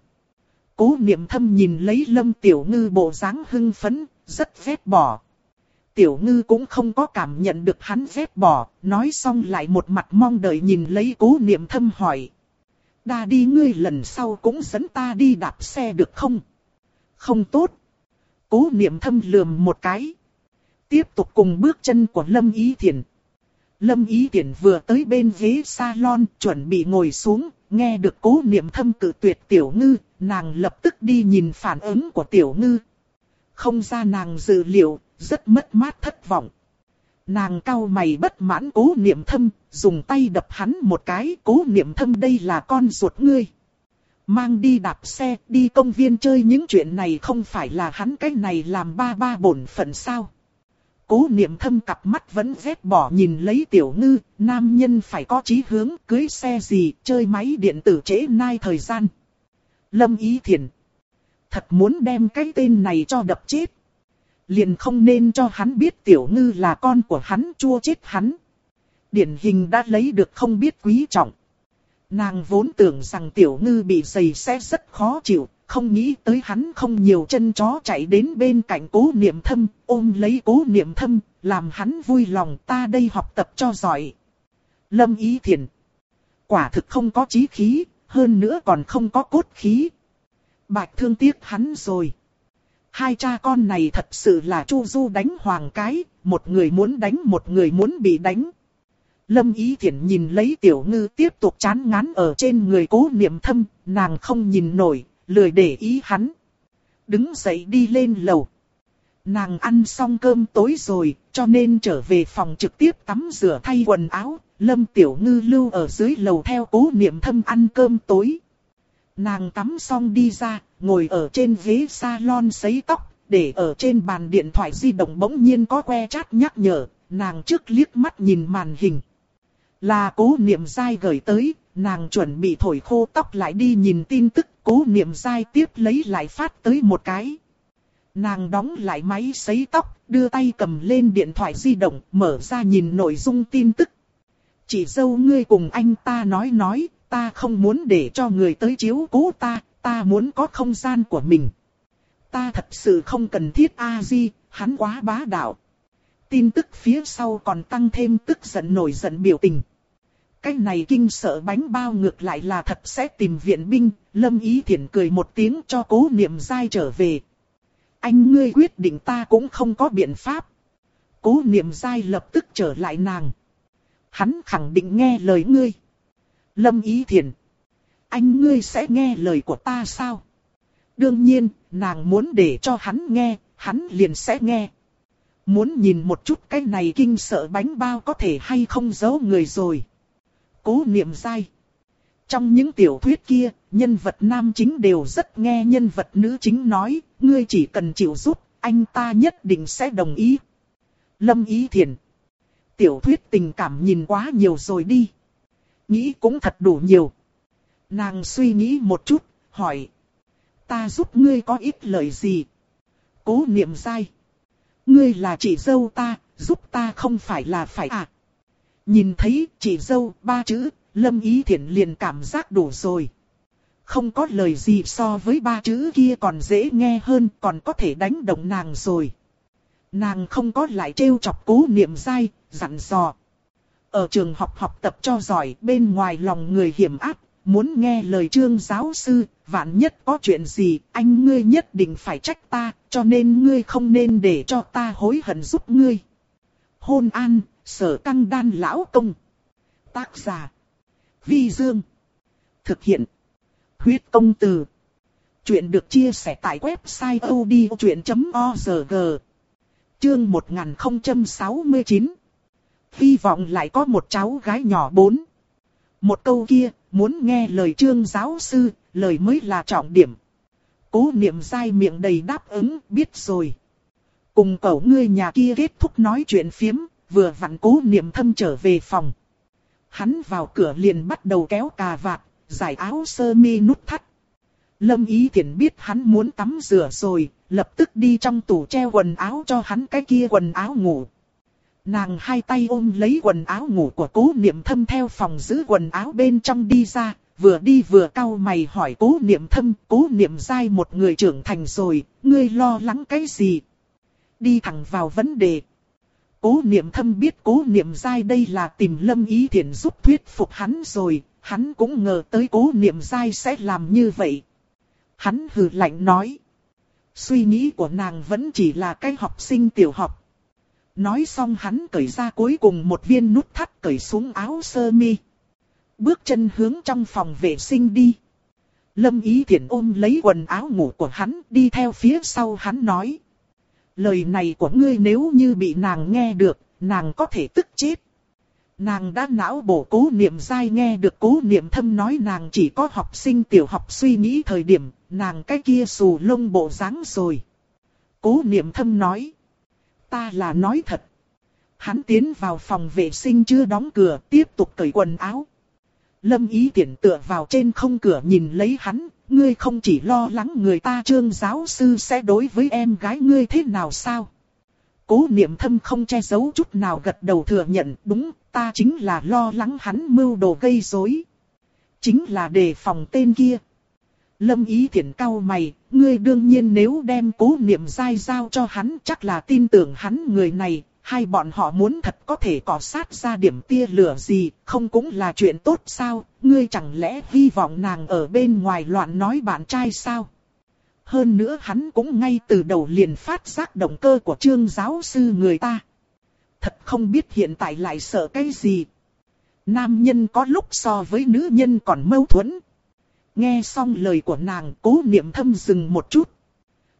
Cố niệm thâm nhìn lấy lâm tiểu ngư bộ dáng hưng phấn, rất vét bỏ. Tiểu ngư cũng không có cảm nhận được hắn vết bỏ, nói xong lại một mặt mong đợi nhìn lấy cố niệm thâm hỏi. Đa đi ngươi lần sau cũng dẫn ta đi đạp xe được không? Không tốt. Cố niệm thâm lườm một cái. Tiếp tục cùng bước chân của Lâm Ý Thiển. Lâm Ý Thiển vừa tới bên ghế salon chuẩn bị ngồi xuống, nghe được cố niệm thâm cử tuyệt tiểu ngư, nàng lập tức đi nhìn phản ứng của tiểu ngư. Không ra nàng dự liệu, rất mất mát thất vọng. Nàng cau mày bất mãn cố niệm thâm, dùng tay đập hắn một cái, cố niệm thâm đây là con ruột ngươi. Mang đi đạp xe, đi công viên chơi những chuyện này không phải là hắn cái này làm ba ba bổn phận sao. Cố niệm thâm cặp mắt vẫn vét bỏ nhìn lấy tiểu ngư, nam nhân phải có chí hướng cưới xe gì, chơi máy điện tử trễ nai thời gian. Lâm Ý Thiền. Thật muốn đem cái tên này cho đập chết. Liền không nên cho hắn biết tiểu ngư là con của hắn chua chết hắn. Điển hình đã lấy được không biết quý trọng. Nàng vốn tưởng rằng tiểu ngư bị dày sẽ rất khó chịu, không nghĩ tới hắn không nhiều chân chó chạy đến bên cạnh cố niệm thâm, ôm lấy cố niệm thâm, làm hắn vui lòng ta đây học tập cho giỏi. Lâm ý thiền. Quả thực không có trí khí, hơn nữa còn không có cốt khí. Bạch thương tiếc hắn rồi. Hai cha con này thật sự là chu du đánh hoàng cái, một người muốn đánh một người muốn bị đánh. Lâm Ý Thiển nhìn lấy tiểu ngư tiếp tục chán ngán ở trên người cố niệm thâm, nàng không nhìn nổi, lười để ý hắn. Đứng dậy đi lên lầu. Nàng ăn xong cơm tối rồi, cho nên trở về phòng trực tiếp tắm rửa thay quần áo. Lâm Tiểu Ngư lưu ở dưới lầu theo cố niệm thâm ăn cơm tối. Nàng tắm xong đi ra, ngồi ở trên ghế salon sấy tóc, để ở trên bàn điện thoại di động bỗng nhiên có que chat nhắc nhở, nàng trước liếc mắt nhìn màn hình. Là cố niệm dai gửi tới, nàng chuẩn bị thổi khô tóc lại đi nhìn tin tức, cố niệm dai tiếp lấy lại phát tới một cái. Nàng đóng lại máy sấy tóc, đưa tay cầm lên điện thoại di động, mở ra nhìn nội dung tin tức. Chỉ dâu ngươi cùng anh ta nói nói, ta không muốn để cho người tới chiếu cố ta, ta muốn có không gian của mình. Ta thật sự không cần thiết A-di, hắn quá bá đạo. Tin tức phía sau còn tăng thêm tức giận nổi giận biểu tình. Cái này kinh sợ bánh bao ngược lại là thật sẽ tìm viện binh, lâm ý thiện cười một tiếng cho cố niệm dai trở về. Anh ngươi quyết định ta cũng không có biện pháp. Cố niệm dai lập tức trở lại nàng. Hắn khẳng định nghe lời ngươi. Lâm ý thiền, Anh ngươi sẽ nghe lời của ta sao? Đương nhiên, nàng muốn để cho hắn nghe, hắn liền sẽ nghe. Muốn nhìn một chút cái này kinh sợ bánh bao có thể hay không giấu người rồi. Cố niệm dai. Trong những tiểu thuyết kia, nhân vật nam chính đều rất nghe nhân vật nữ chính nói, ngươi chỉ cần chịu giúp, anh ta nhất định sẽ đồng ý. Lâm Ý Thiền. Tiểu thuyết tình cảm nhìn quá nhiều rồi đi. Nghĩ cũng thật đủ nhiều. Nàng suy nghĩ một chút, hỏi. Ta giúp ngươi có ít lời gì? Cố niệm dai. Ngươi là chị dâu ta, giúp ta không phải là phải à? Nhìn thấy chị dâu ba chữ, Lâm Ý thiện liền cảm giác đủ rồi. Không có lời gì so với ba chữ kia còn dễ nghe hơn, còn có thể đánh động nàng rồi. Nàng không có lại trêu chọc cố niệm dai, dặn dò. Ở trường học học tập cho giỏi, bên ngoài lòng người hiểm áp, muốn nghe lời trương giáo sư, vạn nhất có chuyện gì, anh ngươi nhất định phải trách ta, cho nên ngươi không nên để cho ta hối hận giúp ngươi. Hôn an, sở căng đan lão công. Tác giả. Vi Dương. Thực hiện. Huyết công từ. Chuyện được chia sẻ tại website odchuyện.org. Chương 1069. Hy vọng lại có một cháu gái nhỏ bốn. Một câu kia, muốn nghe lời trương giáo sư, lời mới là trọng điểm. Cố niệm dai miệng đầy đáp ứng, biết rồi. Cùng cậu ngươi nhà kia kết thúc nói chuyện phiếm, vừa vặn cố niệm thâm trở về phòng. Hắn vào cửa liền bắt đầu kéo cà vạt, giải áo sơ mi nút thắt. Lâm Ý Thiển biết hắn muốn tắm rửa rồi, lập tức đi trong tủ treo quần áo cho hắn cái kia quần áo ngủ. Nàng hai tay ôm lấy quần áo ngủ của cố niệm thâm theo phòng giữ quần áo bên trong đi ra, vừa đi vừa cau mày hỏi cố niệm thâm, cố niệm dai một người trưởng thành rồi, ngươi lo lắng cái gì? Đi thẳng vào vấn đề. Cố niệm thâm biết cố niệm dai đây là tìm lâm ý thiện giúp thuyết phục hắn rồi, hắn cũng ngờ tới cố niệm dai sẽ làm như vậy. Hắn hừ lạnh nói. Suy nghĩ của nàng vẫn chỉ là cái học sinh tiểu học. Nói xong hắn cởi ra cuối cùng một viên nút thắt cởi xuống áo sơ mi. Bước chân hướng trong phòng vệ sinh đi. Lâm Ý Thiển ôm lấy quần áo ngủ của hắn đi theo phía sau hắn nói. Lời này của ngươi nếu như bị nàng nghe được, nàng có thể tức chết. Nàng đã não bổ cố niệm dai nghe được cố niệm thâm nói nàng chỉ có học sinh tiểu học suy nghĩ thời điểm, nàng cái kia xù lông bộ dáng rồi. Cố niệm thâm nói. Ta là nói thật. Hắn tiến vào phòng vệ sinh chưa đóng cửa, tiếp tục cởi quần áo. Lâm ý tiện tựa vào trên không cửa nhìn lấy hắn, ngươi không chỉ lo lắng người ta trương giáo sư sẽ đối với em gái ngươi thế nào sao? Cố niệm thâm không che giấu chút nào gật đầu thừa nhận đúng, ta chính là lo lắng hắn mưu đồ gây rối. Chính là đề phòng tên kia. Lâm ý thiện cao mày, ngươi đương nhiên nếu đem cố niệm dai giao cho hắn chắc là tin tưởng hắn người này, hai bọn họ muốn thật có thể cọ sát ra điểm tia lửa gì, không cũng là chuyện tốt sao, ngươi chẳng lẽ hy vọng nàng ở bên ngoài loạn nói bạn trai sao? Hơn nữa hắn cũng ngay từ đầu liền phát giác động cơ của trương giáo sư người ta. Thật không biết hiện tại lại sợ cái gì. Nam nhân có lúc so với nữ nhân còn mâu thuẫn. Nghe xong lời của nàng cố niệm thâm dừng một chút.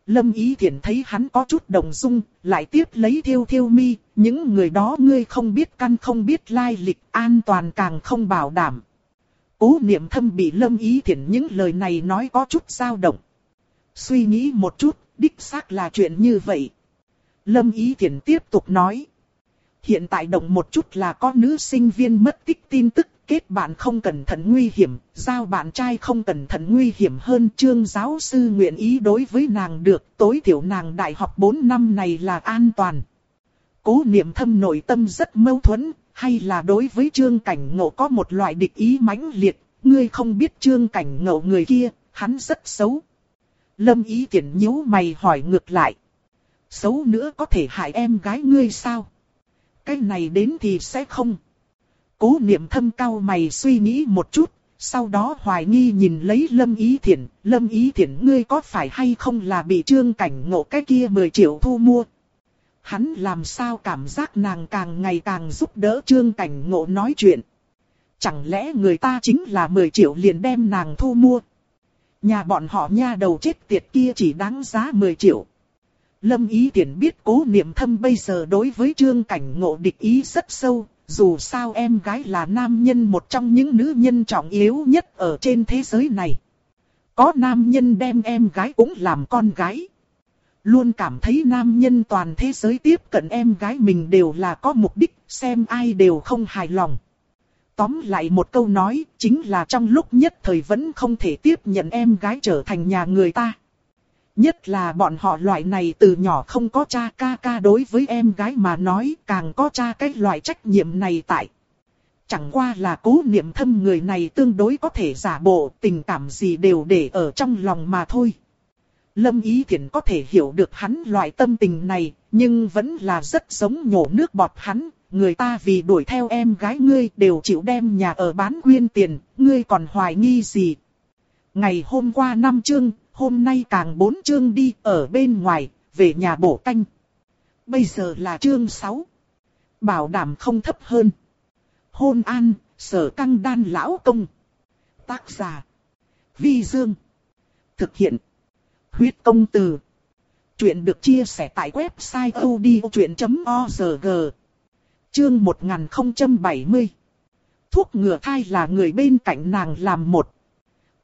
Lâm ý thiện thấy hắn có chút đồng dung, lại tiếp lấy thiêu thiêu mi, những người đó ngươi không biết căn không biết lai lịch an toàn càng không bảo đảm. Cố niệm thâm bị lâm ý thiện những lời này nói có chút dao động. Suy nghĩ một chút, đích xác là chuyện như vậy. Lâm ý thiện tiếp tục nói. Hiện tại động một chút là có nữ sinh viên mất tích tin tức, kết bạn không cẩn thận nguy hiểm, giao bạn trai không cẩn thận nguy hiểm hơn trương giáo sư nguyện ý đối với nàng được, tối thiểu nàng đại học 4 năm này là an toàn. Cố niệm thâm nội tâm rất mâu thuẫn, hay là đối với trương cảnh ngộ có một loại địch ý mãnh liệt, ngươi không biết trương cảnh ngộ người kia, hắn rất xấu. Lâm ý tiện nhíu mày hỏi ngược lại. Xấu nữa có thể hại em gái ngươi sao? Cái này đến thì sẽ không. Cố niệm thâm cao mày suy nghĩ một chút, sau đó hoài nghi nhìn lấy Lâm Ý Thiển, Lâm Ý Thiển ngươi có phải hay không là bị trương cảnh ngộ cái kia 10 triệu thu mua. Hắn làm sao cảm giác nàng càng ngày càng giúp đỡ trương cảnh ngộ nói chuyện. Chẳng lẽ người ta chính là 10 triệu liền đem nàng thu mua. Nhà bọn họ nha đầu chết tiệt kia chỉ đáng giá 10 triệu. Lâm Ý Thiển biết cố niệm thâm bây giờ đối với trương cảnh ngộ địch ý rất sâu, dù sao em gái là nam nhân một trong những nữ nhân trọng yếu nhất ở trên thế giới này. Có nam nhân đem em gái cũng làm con gái. Luôn cảm thấy nam nhân toàn thế giới tiếp cận em gái mình đều là có mục đích, xem ai đều không hài lòng. Tóm lại một câu nói, chính là trong lúc nhất thời vẫn không thể tiếp nhận em gái trở thành nhà người ta. Nhất là bọn họ loại này từ nhỏ không có cha ca ca đối với em gái mà nói càng có cha cái loại trách nhiệm này tại. Chẳng qua là cố niệm thâm người này tương đối có thể giả bộ tình cảm gì đều để ở trong lòng mà thôi. Lâm Ý Thiển có thể hiểu được hắn loại tâm tình này, nhưng vẫn là rất giống nhổ nước bọt hắn. Người ta vì đuổi theo em gái ngươi đều chịu đem nhà ở bán quyên tiền, ngươi còn hoài nghi gì. Ngày hôm qua năm chương, hôm nay càng bốn chương đi ở bên ngoài, về nhà bổ canh. Bây giờ là chương 6. Bảo đảm không thấp hơn. Hôn an, sở căng đan lão công. Tác giả. Vi Dương. Thực hiện. Huyết công từ. Chuyện được chia sẻ tại website odchuyện.org. Chương 1070. Thuốc ngừa thai là người bên cạnh nàng làm một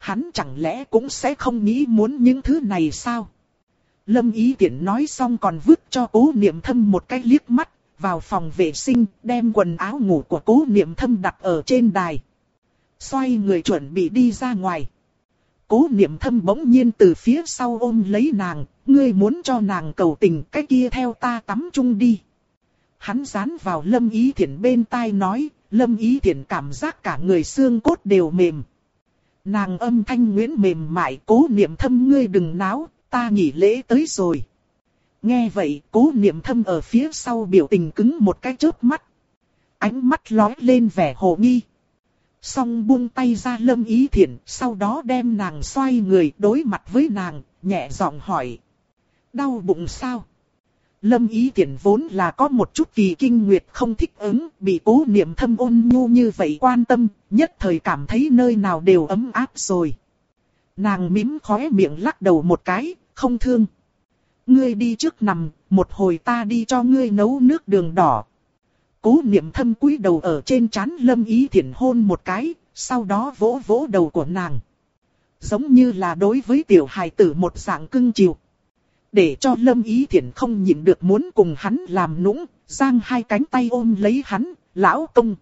hắn chẳng lẽ cũng sẽ không nghĩ muốn những thứ này sao? Lâm ý Tiễn nói xong còn vứt cho cố niệm thâm một cái liếc mắt, vào phòng vệ sinh, đem quần áo ngủ của cố niệm thâm đặt ở trên đài. Xoay người chuẩn bị đi ra ngoài. Cố niệm thâm bỗng nhiên từ phía sau ôm lấy nàng, ngươi muốn cho nàng cầu tình cái kia theo ta tắm chung đi. Hắn dán vào lâm ý thiện bên tai nói, lâm ý thiện cảm giác cả người xương cốt đều mềm. Nàng âm thanh nguyễn mềm mại cố niệm thâm ngươi đừng náo, ta nghỉ lễ tới rồi. Nghe vậy cố niệm thâm ở phía sau biểu tình cứng một cái chớp mắt. Ánh mắt lói lên vẻ hồ nghi. Xong buông tay ra lâm ý thiện, sau đó đem nàng xoay người đối mặt với nàng, nhẹ giọng hỏi. Đau bụng sao? Lâm ý tiện vốn là có một chút kỳ kinh nguyệt không thích ứng, bị cố niệm thâm ôn nhu như vậy quan tâm, nhất thời cảm thấy nơi nào đều ấm áp rồi. Nàng mím khóe miệng lắc đầu một cái, không thương. Ngươi đi trước nằm, một hồi ta đi cho ngươi nấu nước đường đỏ. Cố niệm thâm cúi đầu ở trên chán lâm ý thiện hôn một cái, sau đó vỗ vỗ đầu của nàng. Giống như là đối với tiểu hài tử một dạng cưng chiều để cho Lâm Ý Thiển không nhịn được muốn cùng hắn làm nũng, giang hai cánh tay ôm lấy hắn, lão công.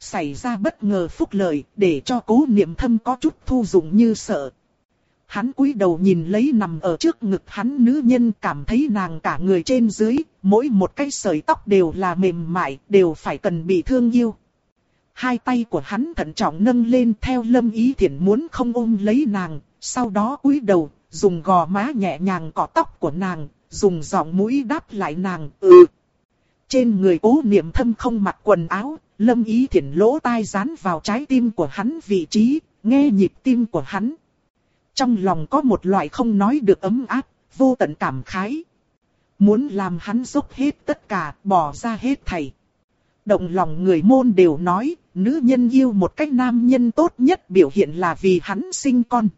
Xảy ra bất ngờ phúc lợi, để cho cố niệm thâm có chút thu dụng như sợ. hắn cúi đầu nhìn lấy nằm ở trước ngực hắn nữ nhân cảm thấy nàng cả người trên dưới, mỗi một cái sợi tóc đều là mềm mại, đều phải cần bị thương yêu. Hai tay của hắn thận trọng nâng lên theo lâm ý thiện muốn không ôm lấy nàng, sau đó cúi đầu, dùng gò má nhẹ nhàng cọ tóc của nàng, dùng giọng mũi đáp lại nàng, ừ. Trên người cố niệm thâm không mặc quần áo, lâm ý thiển lỗ tai dán vào trái tim của hắn vị trí, nghe nhịp tim của hắn. Trong lòng có một loại không nói được ấm áp, vô tận cảm khái. Muốn làm hắn dốc hết tất cả, bỏ ra hết thảy. Động lòng người môn đều nói, nữ nhân yêu một cách nam nhân tốt nhất biểu hiện là vì hắn sinh con.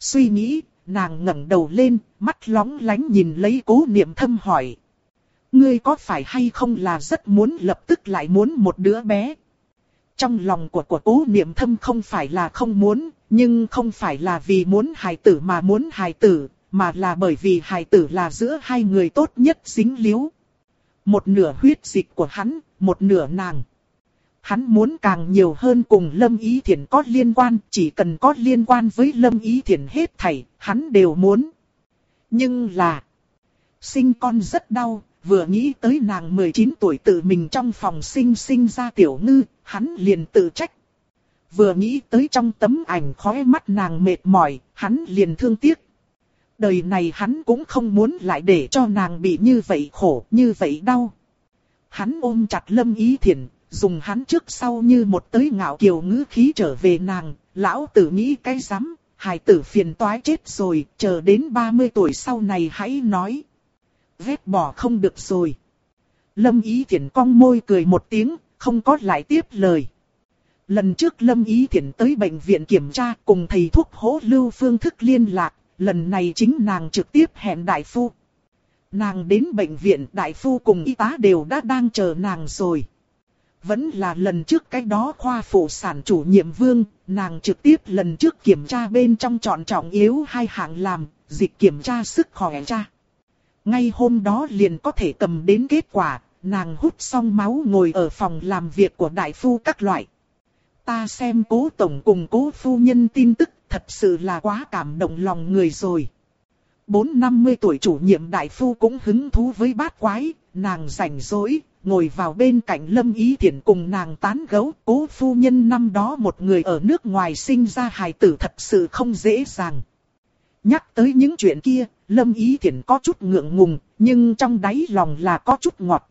Suy nghĩ, nàng ngẩng đầu lên, mắt lóng lánh nhìn lấy cố niệm thâm hỏi. Ngươi có phải hay không là rất muốn lập tức lại muốn một đứa bé? Trong lòng của của cố niệm thâm không phải là không muốn, nhưng không phải là vì muốn hài tử mà muốn hài tử, mà là bởi vì hài tử là giữa hai người tốt nhất dính líu. Một nửa huyết dịch của hắn, một nửa nàng. Hắn muốn càng nhiều hơn cùng Lâm Ý Thiển có liên quan, chỉ cần có liên quan với Lâm Ý Thiển hết thảy, hắn đều muốn. Nhưng là, sinh con rất đau, vừa nghĩ tới nàng 19 tuổi tự mình trong phòng sinh sinh ra tiểu ngư, hắn liền tự trách. Vừa nghĩ tới trong tấm ảnh khóe mắt nàng mệt mỏi, hắn liền thương tiếc. Đời này hắn cũng không muốn lại để cho nàng bị như vậy khổ, như vậy đau. Hắn ôm chặt lâm ý thiền dùng hắn trước sau như một tới ngạo kiều ngữ khí trở về nàng, lão tử nghĩ cái rắm hài tử phiền toái chết rồi, chờ đến 30 tuổi sau này hãy nói. Vết bỏ không được rồi. Lâm ý Thiển cong môi cười một tiếng, không có lại tiếp lời. Lần trước Lâm Ý Thiển tới bệnh viện kiểm tra cùng thầy thuốc hỗ lưu phương thức liên lạc, lần này chính nàng trực tiếp hẹn đại phu. Nàng đến bệnh viện đại phu cùng y tá đều đã đang chờ nàng rồi. Vẫn là lần trước cái đó khoa phụ sản chủ nhiệm vương, nàng trực tiếp lần trước kiểm tra bên trong chọn trọng yếu hai hạng làm, dịch kiểm tra sức khỏe cha. Ngay hôm đó liền có thể cầm đến kết quả, nàng hút xong máu ngồi ở phòng làm việc của đại phu các loại. Ta xem cố tổng cùng cố phu nhân tin tức thật sự là quá cảm động lòng người rồi. Bốn năm mươi tuổi chủ nhiệm đại phu cũng hứng thú với bát quái, nàng rảnh rỗi, ngồi vào bên cạnh Lâm Ý Thiển cùng nàng tán gẫu. Cố phu nhân năm đó một người ở nước ngoài sinh ra hài tử thật sự không dễ dàng. Nhắc tới những chuyện kia, Lâm Ý Thiển có chút ngượng ngùng, nhưng trong đáy lòng là có chút ngọt.